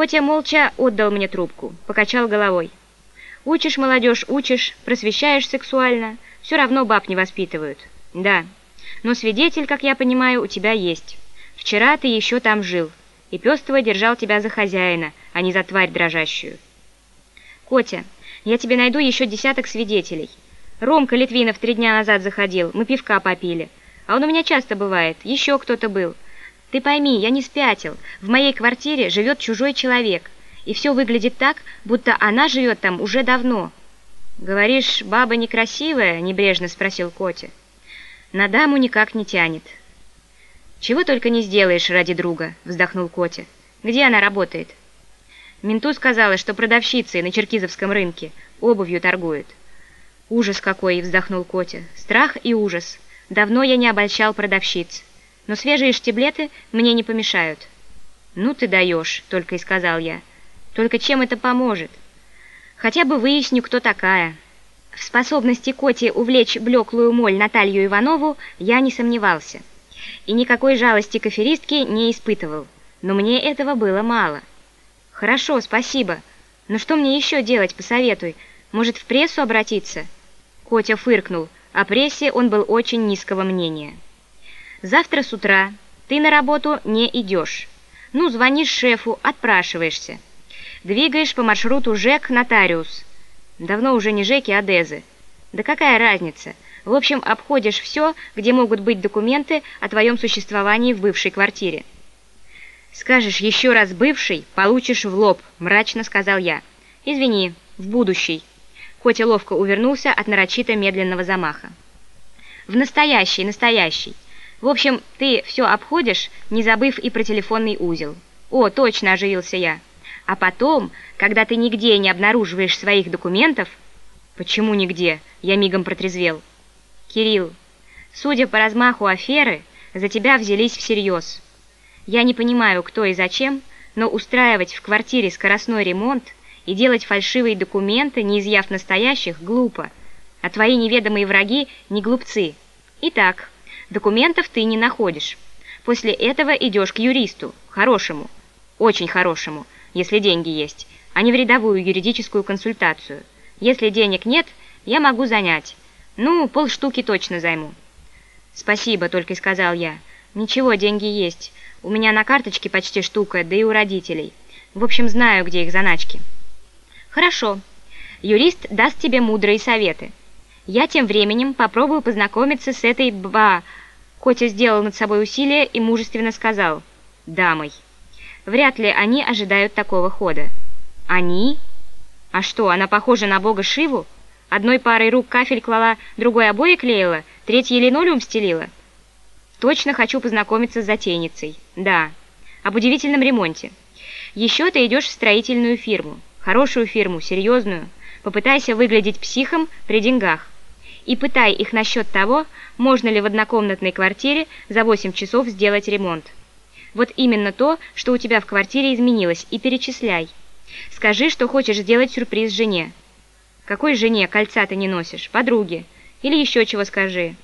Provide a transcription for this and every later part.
Котя молча отдал мне трубку, покачал головой. Учишь молодежь, учишь, просвещаешь сексуально, все равно баб не воспитывают. Да, но свидетель, как я понимаю, у тебя есть. Вчера ты еще там жил, и пёстого держал тебя за хозяина, а не за тварь дрожащую. Котя, я тебе найду еще десяток свидетелей. Ромка Литвинов три дня назад заходил, мы пивка попили. А он у меня часто бывает, еще кто-то был. Ты пойми, я не спятил. В моей квартире живет чужой человек, и все выглядит так, будто она живет там уже давно. «Говоришь, баба некрасивая?» – небрежно спросил Котя. «На даму никак не тянет». «Чего только не сделаешь ради друга», – вздохнул Котя. «Где она работает?» Менту сказала, что продавщицей на Черкизовском рынке обувью торгует. «Ужас какой!» – вздохнул Котя. «Страх и ужас. Давно я не обольщал продавщиц. Но свежие штиблеты мне не помешают». «Ну ты даешь», – только и сказал я. «Только чем это поможет?» «Хотя бы выясню, кто такая». В способности Коти увлечь блеклую моль Наталью Иванову я не сомневался. И никакой жалости к аферистке не испытывал. Но мне этого было мало. «Хорошо, спасибо. Но что мне еще делать, посоветуй? Может, в прессу обратиться?» Котя фыркнул. О прессе он был очень низкого мнения. «Завтра с утра ты на работу не идешь. Ну, звонишь шефу, отпрашиваешься. Двигаешь по маршруту ЖЭК-Нотариус. Давно уже не ЖЭКи, а ДЭЗы. Да какая разница? В общем, обходишь все, где могут быть документы о твоем существовании в бывшей квартире. «Скажешь еще раз бывший, получишь в лоб», – мрачно сказал я. «Извини, в будущий». Котя ловко увернулся от нарочито медленного замаха. «В настоящий, настоящий. В общем, ты все обходишь, не забыв и про телефонный узел». «О, точно!» – оживился я. «А потом, когда ты нигде не обнаруживаешь своих документов...» «Почему нигде?» – я мигом протрезвел. «Кирилл, судя по размаху аферы, за тебя взялись всерьез». Я не понимаю, кто и зачем, но устраивать в квартире скоростной ремонт и делать фальшивые документы, не изъяв настоящих, глупо. А твои неведомые враги не глупцы. Итак, документов ты не находишь. После этого идешь к юристу, хорошему, очень хорошему, если деньги есть, а не в рядовую юридическую консультацию. Если денег нет, я могу занять. Ну, полштуки точно займу. «Спасибо», — только и сказал я. «Ничего, деньги есть. У меня на карточке почти штука, да и у родителей. В общем, знаю, где их заначки». «Хорошо. Юрист даст тебе мудрые советы. Я тем временем попробую познакомиться с этой ба...» Котя сделал над собой усилие и мужественно сказал «дамой». Вряд ли они ожидают такого хода. «Они? А что, она похожа на бога Шиву? Одной парой рук кафель клала, другой обои клеила, третьей линолеум стелила?» Точно хочу познакомиться с затейницей. Да, об удивительном ремонте. Еще ты идешь в строительную фирму. Хорошую фирму, серьезную. Попытайся выглядеть психом при деньгах. И пытай их насчет того, можно ли в однокомнатной квартире за 8 часов сделать ремонт. Вот именно то, что у тебя в квартире изменилось, и перечисляй. Скажи, что хочешь сделать сюрприз жене. Какой жене кольца ты не носишь? Подруге. Или еще чего скажи.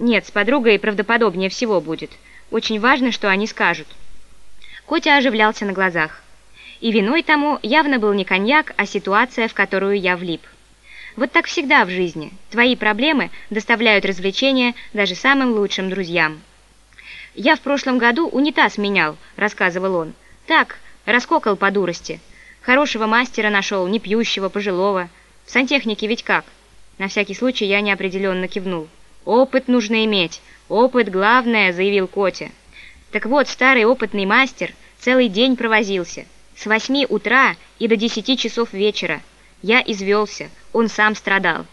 Нет, с подругой правдоподобнее всего будет. Очень важно, что они скажут. Котя оживлялся на глазах. И виной тому явно был не коньяк, а ситуация, в которую я влип. Вот так всегда в жизни. Твои проблемы доставляют развлечения даже самым лучшим друзьям. «Я в прошлом году унитаз менял», — рассказывал он. «Так, раскокал по дурости. Хорошего мастера нашел, не пьющего, пожилого. В сантехнике ведь как?» На всякий случай я неопределенно кивнул. «Опыт нужно иметь. Опыт главное», — заявил Котя. Так вот, старый опытный мастер целый день провозился. С восьми утра и до десяти часов вечера. Я извелся, он сам страдал.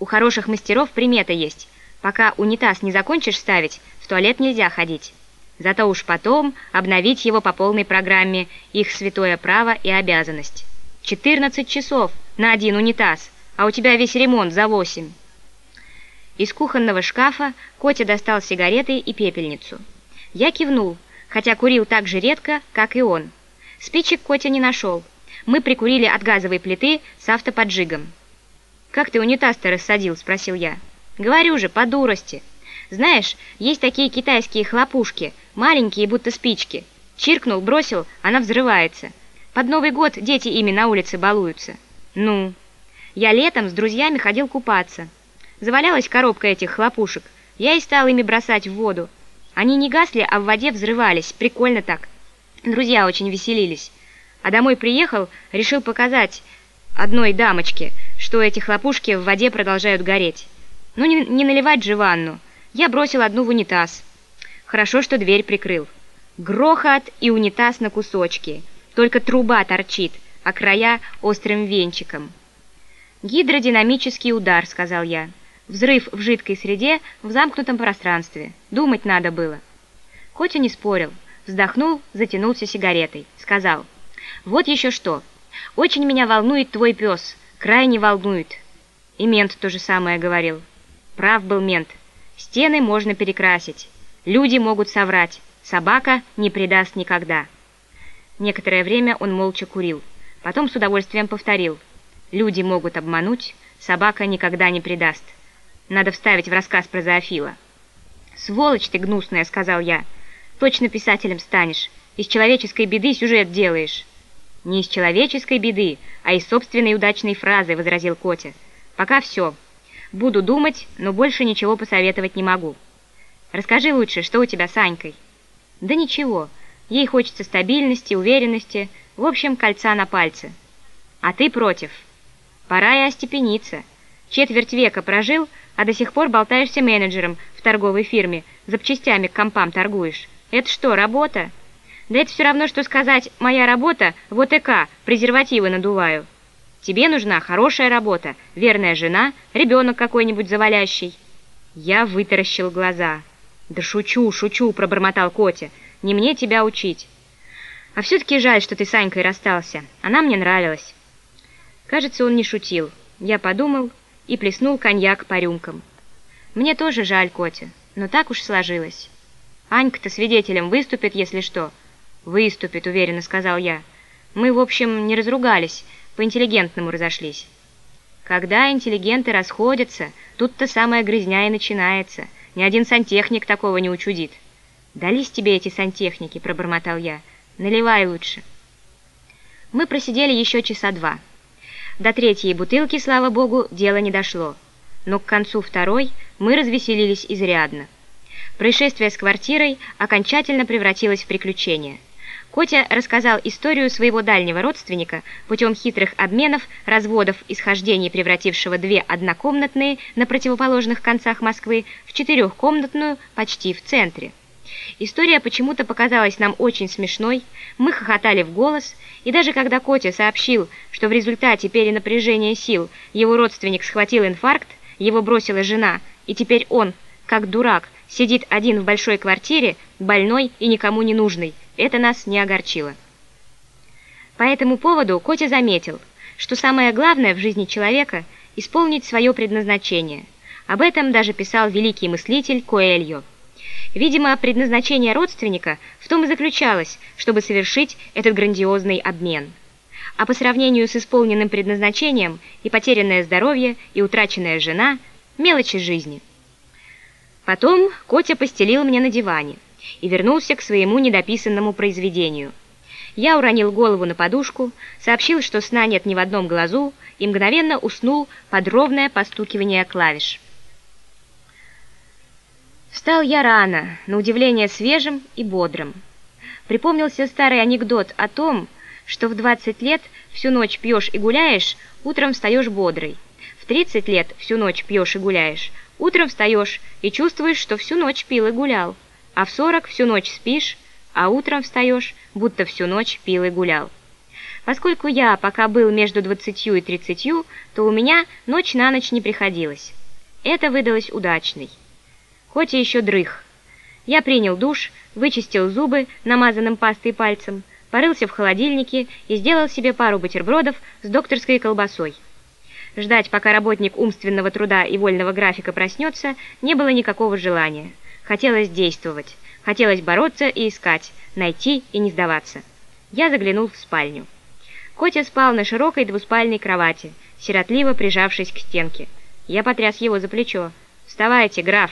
У хороших мастеров примета есть. Пока унитаз не закончишь ставить, в туалет нельзя ходить. Зато уж потом обновить его по полной программе, их святое право и обязанность. 14 часов на один унитаз, а у тебя весь ремонт за восемь. Из кухонного шкафа Котя достал сигареты и пепельницу. Я кивнул, хотя курил так же редко, как и он. Спичек Котя не нашел. Мы прикурили от газовой плиты с автоподжигом. «Как ты унитаз-то рассадил?» – спросил я. «Говорю же, по дурости. Знаешь, есть такие китайские хлопушки, маленькие, будто спички. Чиркнул, бросил, она взрывается. Под Новый год дети ими на улице балуются. Ну, я летом с друзьями ходил купаться. Завалялась коробка этих хлопушек. Я и стал ими бросать в воду. Они не гасли, а в воде взрывались. Прикольно так. Друзья очень веселились. А домой приехал, решил показать одной дамочке, что эти хлопушки в воде продолжают гореть. Ну, не, не наливать же ванну. Я бросил одну в унитаз. Хорошо, что дверь прикрыл. Грохот и унитаз на кусочки. Только труба торчит, а края острым венчиком. «Гидродинамический удар», — сказал я. «Взрыв в жидкой среде в замкнутом пространстве. Думать надо было». Котя не спорил. Вздохнул, затянулся сигаретой. Сказал, «Вот еще что. Очень меня волнует твой пес. Крайне волнует». И мент то же самое говорил. Прав был мент. Стены можно перекрасить. Люди могут соврать. Собака не предаст никогда. Некоторое время он молча курил. Потом с удовольствием повторил. Люди могут обмануть, собака никогда не предаст. Надо вставить в рассказ про Зоофила. «Сволочь ты гнусная», — сказал я. «Точно писателем станешь. Из человеческой беды сюжет делаешь». «Не из человеческой беды, а из собственной удачной фразы», — возразил Котя. «Пока все. Буду думать, но больше ничего посоветовать не могу. Расскажи лучше, что у тебя с Анькой?» «Да ничего. Ей хочется стабильности, уверенности, в общем, кольца на пальце. А ты против. Пора и остепениться. Четверть века прожил, а до сих пор болтаешься менеджером в торговой фирме, запчастями к компам торгуешь. Это что, работа?» «Да это все равно, что сказать «моя работа» в ОТК, презервативы надуваю». Тебе нужна хорошая работа, верная жена, ребенок какой-нибудь завалящий». Я вытаращил глаза. «Да шучу, шучу», — пробормотал Котя. «Не мне тебя учить». «А все-таки жаль, что ты с Анькой расстался. Она мне нравилась». Кажется, он не шутил. Я подумал и плеснул коньяк по рюмкам. «Мне тоже жаль, Котя, но так уж сложилось. Анька-то свидетелем выступит, если что». «Выступит», — уверенно сказал я. «Мы, в общем, не разругались, по-интеллигентному разошлись. Когда интеллигенты расходятся, тут-то самая грязня и начинается. Ни один сантехник такого не учудит. «Дались тебе эти сантехники», — пробормотал я. «Наливай лучше». Мы просидели еще часа два. До третьей бутылки, слава богу, дело не дошло. Но к концу второй мы развеселились изрядно. Происшествие с квартирой окончательно превратилось в приключение – Котя рассказал историю своего дальнего родственника путем хитрых обменов, разводов и схождений, превратившего две однокомнатные на противоположных концах Москвы в четырехкомнатную почти в центре. История почему-то показалась нам очень смешной, мы хохотали в голос, и даже когда Котя сообщил, что в результате перенапряжения сил его родственник схватил инфаркт, его бросила жена, и теперь он, как дурак, сидит один в большой квартире, больной и никому не нужный, это нас не огорчило. По этому поводу Котя заметил, что самое главное в жизни человека – исполнить свое предназначение. Об этом даже писал великий мыслитель Коэльо. Видимо, предназначение родственника в том и заключалось, чтобы совершить этот грандиозный обмен. А по сравнению с исполненным предназначением и потерянное здоровье, и утраченная жена – мелочи жизни. Потом Котя постелил мне на диване – и вернулся к своему недописанному произведению. Я уронил голову на подушку, сообщил, что сна нет ни в одном глазу, и мгновенно уснул под ровное постукивание клавиш. Встал я рано, на удивление свежим и бодрым. Припомнился старый анекдот о том, что в 20 лет всю ночь пьешь и гуляешь, утром встаешь бодрый. В 30 лет всю ночь пьешь и гуляешь, утром встаешь и чувствуешь, что всю ночь пил и гулял а в сорок всю ночь спишь, а утром встаешь, будто всю ночь пил и гулял. Поскольку я пока был между двадцатью и тридцатью, то у меня ночь на ночь не приходилось. Это выдалось удачной. Хоть и еще дрых. Я принял душ, вычистил зубы намазанным пастой пальцем, порылся в холодильнике и сделал себе пару бутербродов с докторской колбасой. Ждать, пока работник умственного труда и вольного графика проснется, не было никакого желания – Хотелось действовать, хотелось бороться и искать, найти и не сдаваться. Я заглянул в спальню. Котя спал на широкой двуспальной кровати, сиротливо прижавшись к стенке. Я потряс его за плечо. «Вставайте, граф!»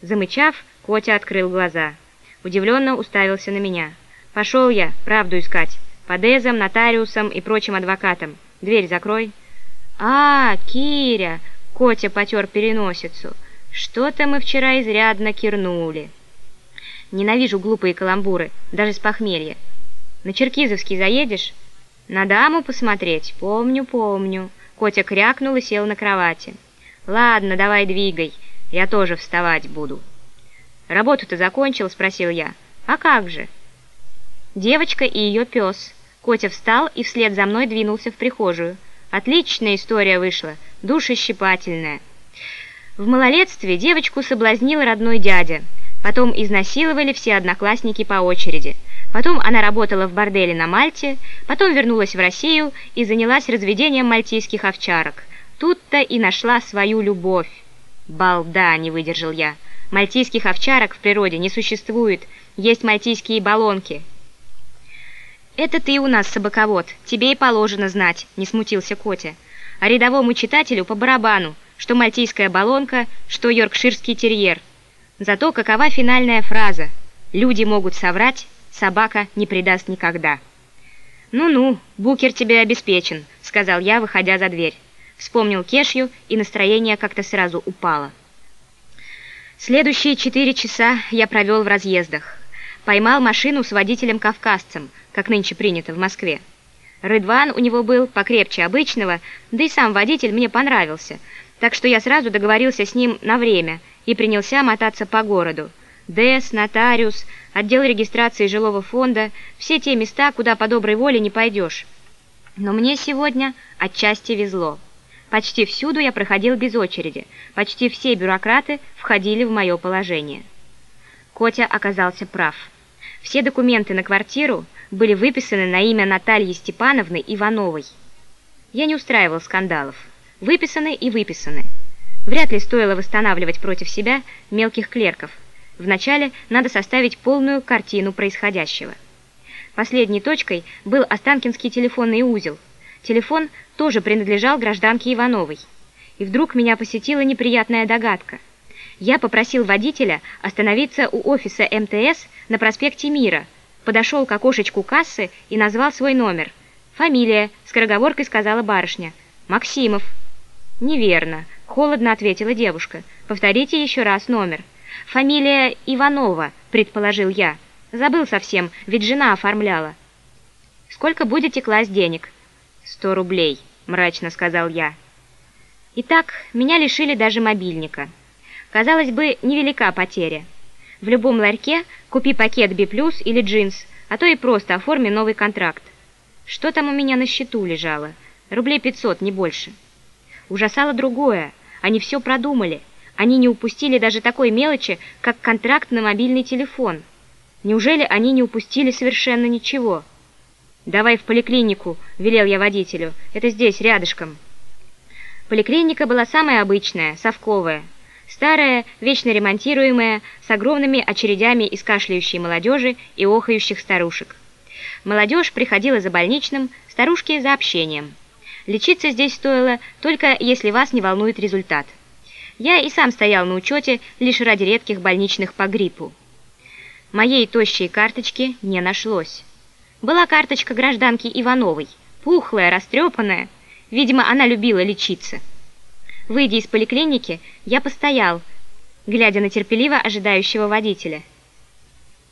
Замычав, Котя открыл глаза. Удивленно уставился на меня. «Пошел я, правду искать. По дезам, нотариусам и прочим адвокатам. Дверь закрой. А, Киря, Котя потер переносицу. Что-то мы вчера изрядно кирнули. Ненавижу глупые каламбуры, даже с похмелья. На Черкизовский заедешь? На даму посмотреть? Помню, помню. Котя крякнул и сел на кровати. Ладно, давай двигай, я тоже вставать буду. Работу ты закончил? Спросил я. А как же? Девочка и ее пес. Котя встал и вслед за мной двинулся в прихожую. Отличная история вышла, душещипательная. В малолетстве девочку соблазнил родной дядя. Потом изнасиловали все одноклассники по очереди. Потом она работала в борделе на Мальте, потом вернулась в Россию и занялась разведением мальтийских овчарок. Тут-то и нашла свою любовь. «Балда!» — не выдержал я. «Мальтийских овчарок в природе не существует, есть мальтийские баллонки». «Это ты у нас собаковод, тебе и положено знать», — не смутился Котя. «А рядовому читателю по барабану, что мальтийская баллонка, что йоркширский терьер». Зато какова финальная фраза? Люди могут соврать, собака не предаст никогда. «Ну-ну, букер тебе обеспечен», — сказал я, выходя за дверь. Вспомнил Кешью, и настроение как-то сразу упало. Следующие четыре часа я провел в разъездах. Поймал машину с водителем-кавказцем, как нынче принято в Москве. Рыдван у него был покрепче обычного, да и сам водитель мне понравился, так что я сразу договорился с ним на время — и принялся мотаться по городу. ДЭС, нотариус, отдел регистрации жилого фонда – все те места, куда по доброй воле не пойдешь. Но мне сегодня отчасти везло. Почти всюду я проходил без очереди, почти все бюрократы входили в мое положение. Котя оказался прав. Все документы на квартиру были выписаны на имя Натальи Степановны Ивановой. Я не устраивал скандалов. Выписаны и выписаны. Вряд ли стоило восстанавливать против себя мелких клерков. Вначале надо составить полную картину происходящего. Последней точкой был Останкинский телефонный узел. Телефон тоже принадлежал гражданке Ивановой. И вдруг меня посетила неприятная догадка. Я попросил водителя остановиться у офиса МТС на проспекте Мира, подошел к окошечку кассы и назвал свой номер. «Фамилия», — скороговоркой сказала барышня. «Максимов». «Неверно», — холодно ответила девушка. «Повторите еще раз номер». «Фамилия Иванова», — предположил я. «Забыл совсем, ведь жена оформляла». «Сколько будете класть денег?» «Сто рублей», — мрачно сказал я. Итак, меня лишили даже мобильника. Казалось бы, невелика потеря. В любом ларьке купи пакет B+, или джинс, а то и просто оформи новый контракт. Что там у меня на счету лежало? Рублей 500, не больше. Ужасало другое. Они все продумали. Они не упустили даже такой мелочи, как контракт на мобильный телефон. Неужели они не упустили совершенно ничего? «Давай в поликлинику», — велел я водителю. «Это здесь, рядышком». Поликлиника была самая обычная, совковая. Старая, вечно ремонтируемая, с огромными очередями из кашляющей молодежи и охающих старушек. Молодежь приходила за больничным, старушки за общением. Лечиться здесь стоило только если вас не волнует результат. Я и сам стоял на учете лишь ради редких больничных по гриппу. Моей тощей карточки не нашлось. Была карточка гражданки Ивановой, пухлая, растрепанная. Видимо, она любила лечиться. Выйдя из поликлиники, я постоял, глядя на терпеливо ожидающего водителя –